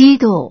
指導。